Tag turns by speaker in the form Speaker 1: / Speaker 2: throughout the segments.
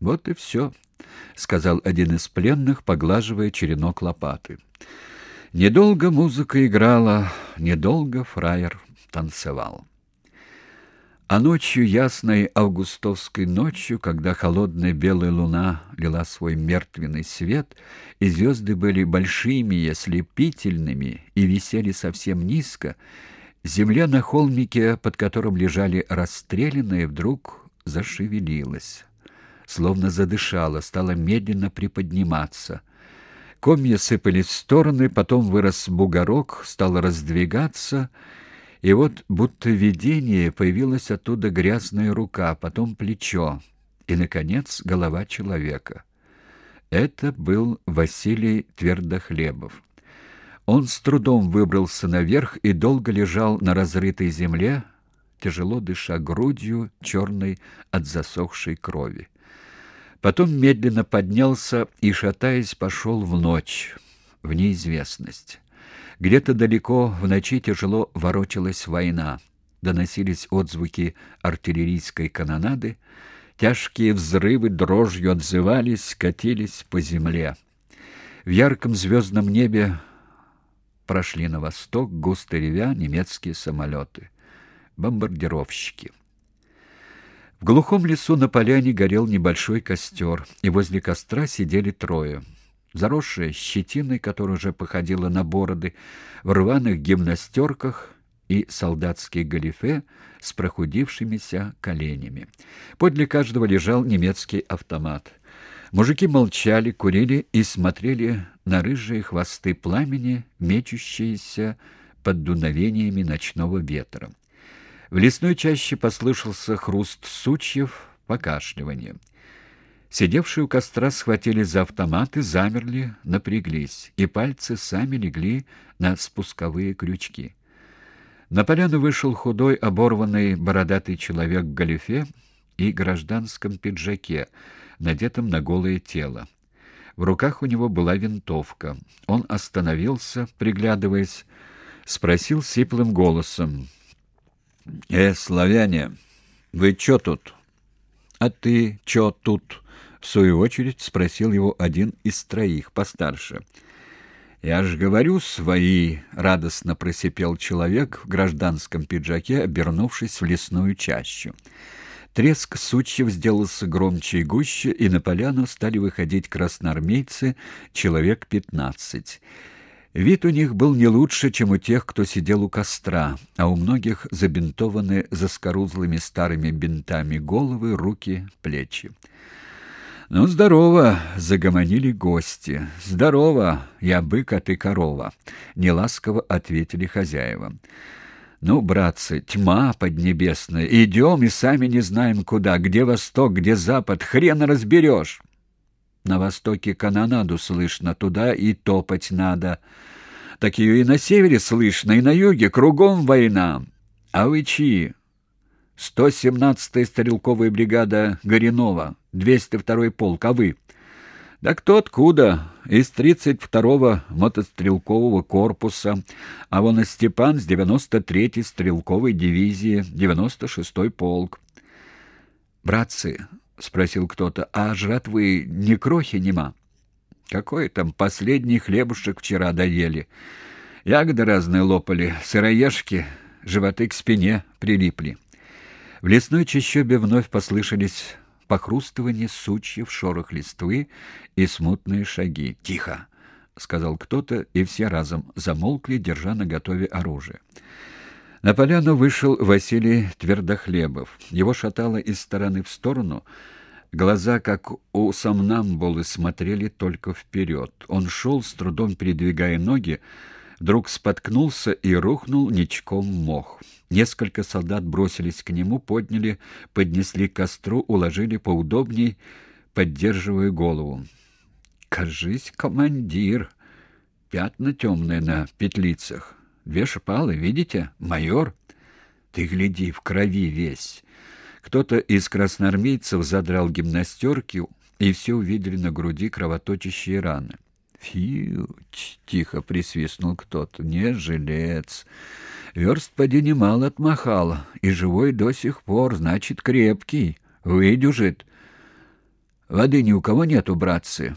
Speaker 1: Вот и все, — сказал один из пленных, поглаживая черенок лопаты. Недолго музыка играла, недолго фраер танцевал. А ночью, ясной августовской ночью, когда холодная белая луна лила свой мертвенный свет, и звезды были большими и ослепительными, и висели совсем низко, земля на холмике, под которым лежали расстрелянные, вдруг зашевелилась, словно задышала, стала медленно приподниматься. Комья сыпались в стороны, потом вырос бугорок, стал раздвигаться — и вот, будто видение, появилась оттуда грязная рука, потом плечо и, наконец, голова человека. Это был Василий Твердохлебов. Он с трудом выбрался наверх и долго лежал на разрытой земле, тяжело дыша грудью, черной от засохшей крови. Потом медленно поднялся и, шатаясь, пошел в ночь, в неизвестность. Где-то далеко в ночи тяжело ворочалась война. Доносились отзвуки артиллерийской канонады, тяжкие взрывы дрожью отзывались, катились по земле. В ярком звездном небе прошли на восток, густо ревя, немецкие самолеты. Бомбардировщики. В глухом лесу на поляне горел небольшой костер, и возле костра сидели трое — заросшая щетиной, которая уже походила на бороды, в рваных гимнастерках и солдатские галифе с прохудившимися коленями. Подле каждого лежал немецкий автомат. Мужики молчали, курили и смотрели на рыжие хвосты пламени, мечущиеся под дуновениями ночного ветра. В лесной чаще послышался хруст сучьев, покашливание. Сидевшие у костра схватили за автоматы, замерли, напряглись, и пальцы сами легли на спусковые крючки. На поляну вышел худой, оборванный, бородатый человек в галифе и гражданском пиджаке, надетом на голое тело. В руках у него была винтовка. Он остановился, приглядываясь, спросил сиплым голосом. «Э, славяне, вы чё тут?» «А ты чё тут?» В свою очередь спросил его один из троих, постарше. «Я ж говорю, свои!» — радостно просипел человек в гражданском пиджаке, обернувшись в лесную чащу. Треск сучьев сделался громче и гуще, и на поляну стали выходить красноармейцы, человек пятнадцать. Вид у них был не лучше, чем у тех, кто сидел у костра, а у многих забинтованы заскорузлыми старыми бинтами головы, руки, плечи. «Ну, здорово!» — загомонили гости. «Здорово! Я бык, а ты корова!» — неласково ответили хозяева. «Ну, братцы, тьма поднебесная. Идем и сами не знаем куда. Где восток, где запад. Хрен разберешь!» «На востоке канонаду слышно, туда и топать надо. Так ее и на севере слышно, и на юге. Кругом война. А вы чьи?» 117-я стрелковая бригада Горинова, 202-й полк, а вы? Да кто откуда? Из 32-го мотострелкового корпуса, а вон и Степан с 93-й стрелковой дивизии, 96-й полк. Братцы, спросил кто-то, а жратвы ни крохи нема? Какой там последний хлебушек вчера доели? Ягоды разные лопали, сыроежки, животы к спине прилипли. В лесной чащобе вновь послышались похрустывание сучьев, шорох листвы и смутные шаги. «Тихо!» — сказал кто-то, и все разом замолкли, держа наготове оружие. На поляну вышел Василий Твердохлебов. Его шатало из стороны в сторону. Глаза, как у сомнамбулы, смотрели только вперед. Он шел, с трудом передвигая ноги, вдруг споткнулся и рухнул ничком мох. Несколько солдат бросились к нему, подняли, поднесли к костру, уложили поудобней, поддерживая голову. «Кажись, командир!» Пятна темные на петлицах. Две шпалы, видите? Майор. Ты гляди, в крови весь. Кто-то из красноармейцев задрал гимнастерки, и все увидели на груди кровоточащие раны. «Фьють!» — тихо присвистнул кто-то. «Не жилец. Верст поди немало отмахал, и живой до сих пор, значит, крепкий. Выдюжит». Воды ни у кого нету, братцы.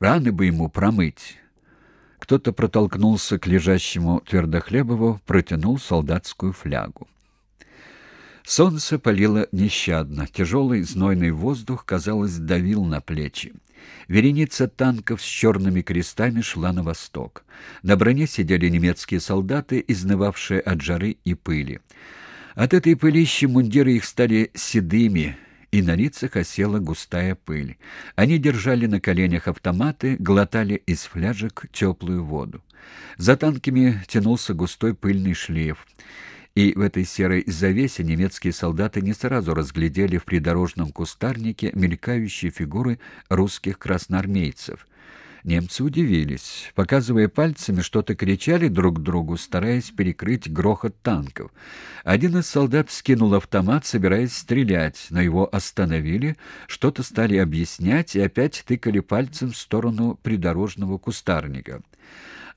Speaker 1: Раны бы ему промыть». Кто-то протолкнулся к лежащему Твердохлебову, протянул солдатскую флягу. Солнце палило нещадно, тяжелый знойный воздух, казалось, давил на плечи. Вереница танков с черными крестами шла на восток. На броне сидели немецкие солдаты, изнывавшие от жары и пыли. От этой пылищи мундиры их стали седыми, и на лицах осела густая пыль. Они держали на коленях автоматы, глотали из фляжек теплую воду. За танками тянулся густой пыльный шлейф и в этой серой завесе немецкие солдаты не сразу разглядели в придорожном кустарнике мелькающие фигуры русских красноармейцев. Немцы удивились. Показывая пальцами, что-то кричали друг другу, стараясь перекрыть грохот танков. Один из солдат скинул автомат, собираясь стрелять, но его остановили, что-то стали объяснять и опять тыкали пальцем в сторону придорожного кустарника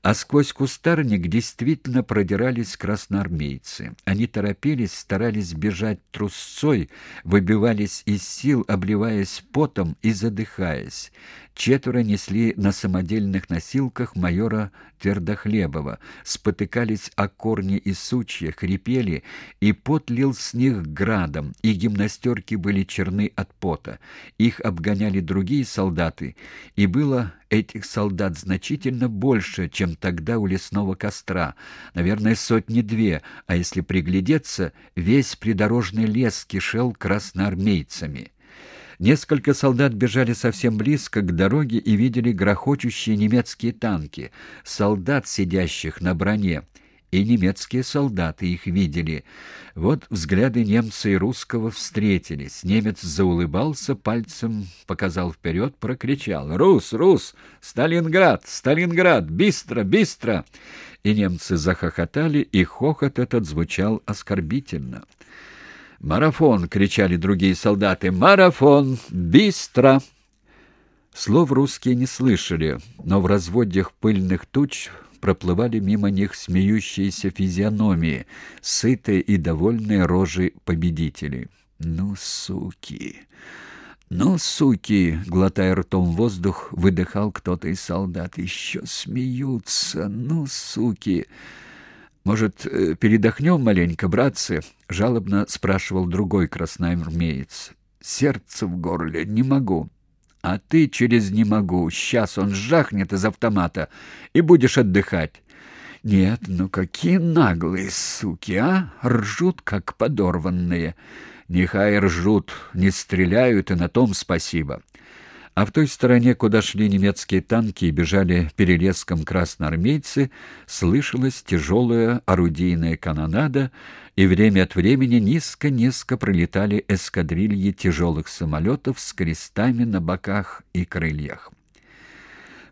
Speaker 1: а сквозь кустарник действительно продирались красноармейцы. Они торопились, старались бежать трусцой, выбивались из сил, обливаясь потом и задыхаясь. Четверо несли на самодельных носилках майора Твердохлебова, спотыкались о корни и сучья, хрипели, и пот лил с них градом, и гимнастерки были черны от пота. Их обгоняли другие солдаты, и было этих солдат значительно больше, чем тогда у лесного костра, наверное, сотни-две, а если приглядеться, весь придорожный лес кишел красноармейцами. Несколько солдат бежали совсем близко к дороге и видели грохочущие немецкие танки, солдат, сидящих на броне, и немецкие солдаты их видели. Вот взгляды немца и русского встретились. Немец заулыбался, пальцем показал вперед, прокричал «Рус! Рус! Сталинград! Сталинград! Быстро! Быстро!» И немцы захохотали, и хохот этот звучал оскорбительно. «Марафон!» — кричали другие солдаты. «Марафон! Быстро!» Слов русские не слышали, но в разводях пыльных туч проплывали мимо них смеющиеся физиономии, сытые и довольные рожи победителей. «Ну, суки! Ну, суки!» — глотая ртом воздух, выдыхал кто-то из солдат. «Еще смеются! Ну, суки!» «Может, э, передохнем маленько, братцы?» — жалобно спрашивал другой красноармеец. «Сердце в горле, не могу». «А ты через «не могу». Сейчас он жахнет из автомата, и будешь отдыхать». «Нет, ну какие наглые суки, а! Ржут, как подорванные». «Нехай ржут, не стреляют, и на том спасибо». А в той стороне, куда шли немецкие танки и бежали перелеском красноармейцы, слышалась тяжелая орудийная канонада, и время от времени низко-низко пролетали эскадрильи тяжелых самолетов с крестами на боках и крыльях.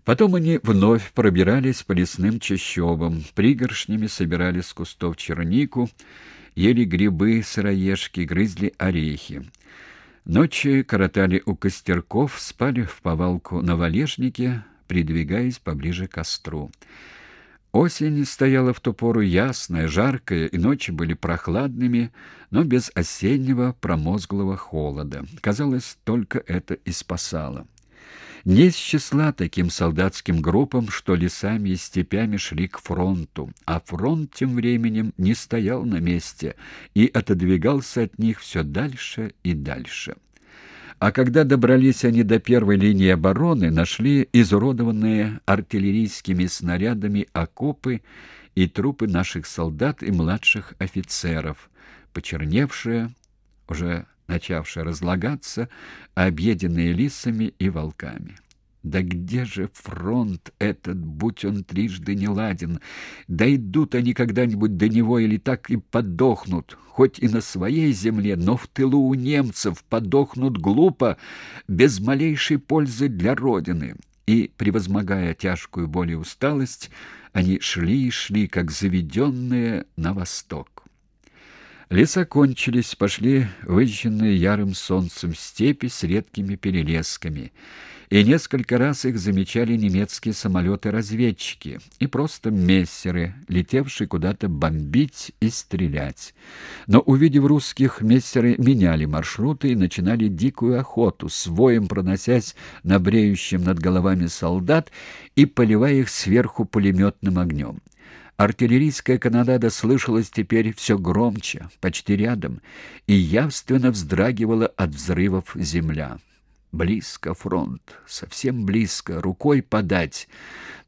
Speaker 1: Потом они вновь пробирались по лесным чащобам, пригоршнями собирали с кустов чернику, ели грибы, сыроежки, грызли орехи. Ночи коротали у костерков, спали в повалку на валежнике, придвигаясь поближе к костру. Осень стояла в ту пору ясная, жаркая, и ночи были прохладными, но без осеннего промозглого холода. Казалось, только это и спасало. Не из числа таким солдатским группам, что лесами и степями шли к фронту, а фронт тем временем не стоял на месте и отодвигался от них все дальше и дальше. А когда добрались они до первой линии обороны, нашли изуродованные артиллерийскими снарядами окопы и трупы наших солдат и младших офицеров, почерневшие, уже начавшие разлагаться, объеденные лисами и волками. Да где же фронт этот, будь он трижды не ладен? Дойдут они когда-нибудь до него или так и подохнут, хоть и на своей земле, но в тылу у немцев подохнут глупо, без малейшей пользы для Родины. И, превозмогая тяжкую боль и усталость, они шли и шли, как заведенные на восток. Леса кончились, пошли выжженные ярым солнцем степи с редкими перелесками, и несколько раз их замечали немецкие самолеты-разведчики и просто мессеры, летевшие куда-то бомбить и стрелять. Но, увидев русских, мессеры меняли маршруты и начинали дикую охоту, с воем проносясь на бреющем над головами солдат и поливая их сверху пулеметным огнем. Артиллерийская канонада слышалась теперь все громче, почти рядом, и явственно вздрагивала от взрывов земля. Близко фронт, совсем близко, рукой подать.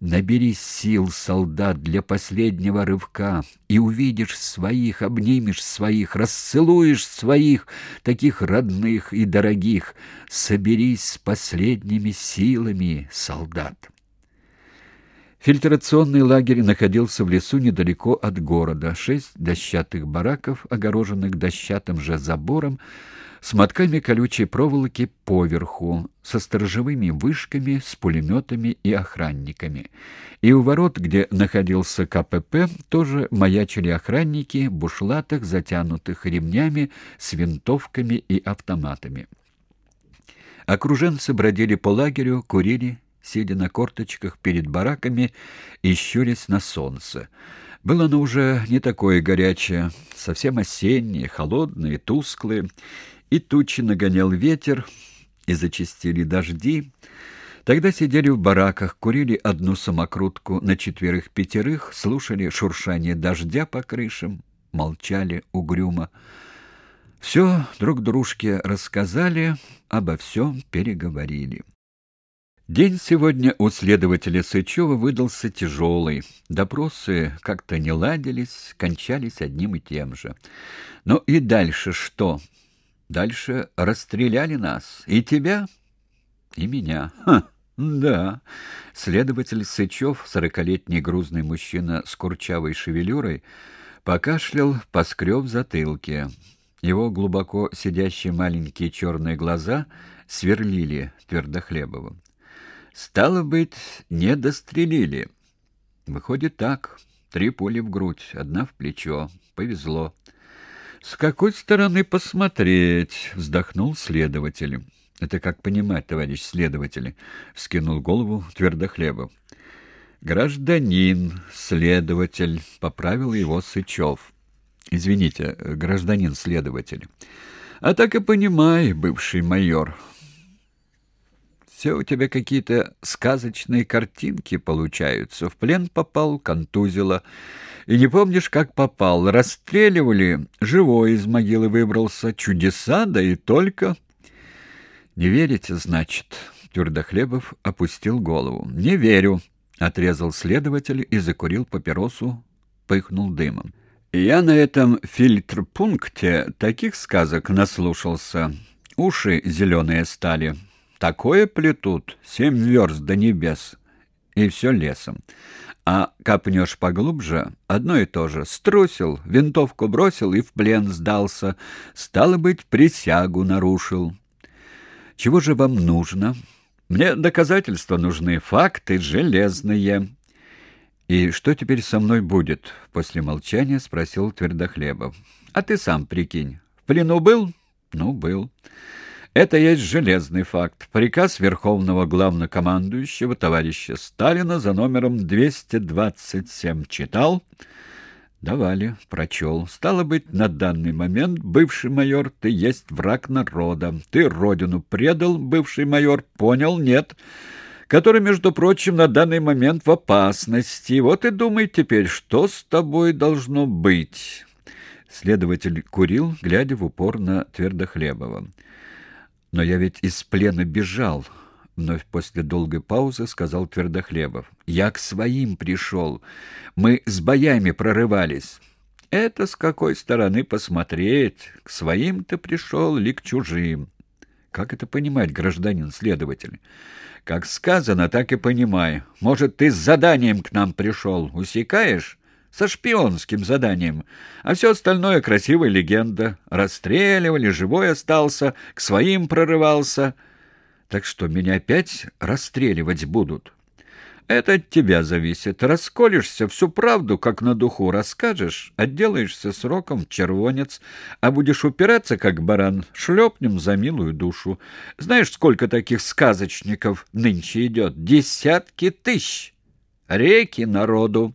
Speaker 1: Набери сил, солдат, для последнего рывка, и увидишь своих, обнимешь своих, расцелуешь своих, таких родных и дорогих. Соберись с последними силами, солдат. Фильтрационный лагерь находился в лесу недалеко от города. Шесть дощатых бараков, огороженных дощатым же забором, с мотками колючей проволоки поверху, со сторожевыми вышками, с пулеметами и охранниками. И у ворот, где находился КПП, тоже маячили охранники в бушлатах, затянутых ремнями, с винтовками и автоматами. Окруженцы бродили по лагерю, курили, сидя на корточках перед бараками и щурясь на солнце. Было оно уже не такое горячее, совсем осеннее, холодное, тусклое, и тучи нагонял ветер, и зачастили дожди. Тогда сидели в бараках, курили одну самокрутку на четверых-пятерых, слушали шуршание дождя по крышам, молчали угрюмо. Все друг дружке рассказали, обо всем переговорили. День сегодня у следователя Сычева выдался тяжелый. Допросы как-то не ладились, кончались одним и тем же. Но и дальше что? Дальше расстреляли нас. И тебя, и меня. Ха! Да. Следователь Сычев, сорокалетний грузный мужчина с курчавой шевелюрой, покашлял, поскреб в затылке. Его глубоко сидящие маленькие черные глаза сверлили Твердохлебовым. Стало быть, не дострелили. Выходит так. Три пули в грудь, одна в плечо. Повезло. С какой стороны посмотреть? Вздохнул следователь. Это как понимать, товарищ следователь? Вскинул голову Твердохлебов. Гражданин, следователь, поправил его Сычев. Извините, гражданин следователь. А так и понимай, бывший майор. Все у тебя какие-то сказочные картинки получаются. В плен попал, контузило. И не помнишь, как попал. Расстреливали, живой из могилы выбрался. Чудеса, да и только. Не верите, значит? Твердохлебов опустил голову. Не верю, отрезал следователь и закурил папиросу, пыхнул дымом. Я на этом фильтр-пункте таких сказок наслушался. Уши зеленые стали. Такое плетут, семь верст до небес, и все лесом. А копнешь поглубже, одно и то же. Струсил, винтовку бросил и в плен сдался. Стало быть, присягу нарушил. Чего же вам нужно? Мне доказательства нужны, факты железные. И что теперь со мной будет? После молчания спросил Твердохлебов. А ты сам прикинь. В плену был? Ну, был. Это есть железный факт. Приказ Верховного Главнокомандующего товарища Сталина за номером 227 читал? Давали, прочел. Стало быть, на данный момент, бывший майор, ты есть враг народа. Ты родину предал, бывший майор, понял? Нет. Который, между прочим, на данный момент в опасности. Вот и думай теперь, что с тобой должно быть. Следователь курил, глядя в упор на Твердохлебова. Но я ведь из плена бежал, вновь после долгой паузы сказал Твердохлебов. Я к своим пришел. Мы с боями прорывались. Это с какой стороны посмотреть? К своим ты пришел или к чужим? Как это понимать, гражданин следователь? Как сказано, так и понимай. Может, ты с заданием к нам пришел? Усекаешь? Со шпионским заданием, а все остальное красивая легенда. Расстреливали, живой остался, к своим прорывался. Так что меня опять расстреливать будут. Это от тебя зависит. Расколешься, всю правду, как на духу, расскажешь, отделаешься сроком в червонец, а будешь упираться, как баран, шлепнем за милую душу. Знаешь, сколько таких сказочников нынче идет? Десятки тысяч! Реки народу!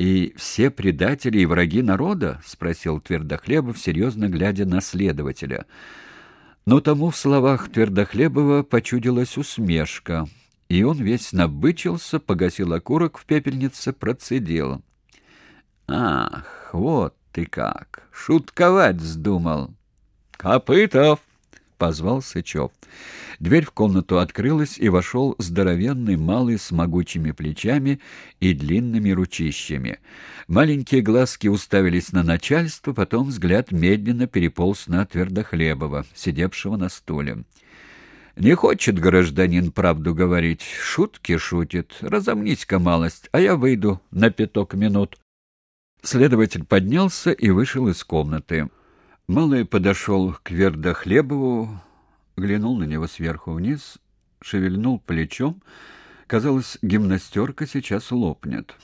Speaker 1: «И все предатели и враги народа?» — спросил Твердохлебов, серьезно глядя на следователя. Но тому в словах Твердохлебова почудилась усмешка — и он весь набычился, погасил окурок в пепельнице, процедил. «Ах, вот ты как! Шутковать вздумал!» «Копытов!» — позвал Сычев. Дверь в комнату открылась, и вошел здоровенный малый с могучими плечами и длинными ручищами. Маленькие глазки уставились на начальство, потом взгляд медленно переполз на Твердохлебова, сидевшего на стуле. Не хочет гражданин правду говорить, шутки шутит. Разомнись-ка малость, а я выйду на пяток минут. Следователь поднялся и вышел из комнаты. Малый подошел к Вердохлебову, глянул на него сверху вниз, шевельнул плечом. Казалось, гимнастерка сейчас лопнет.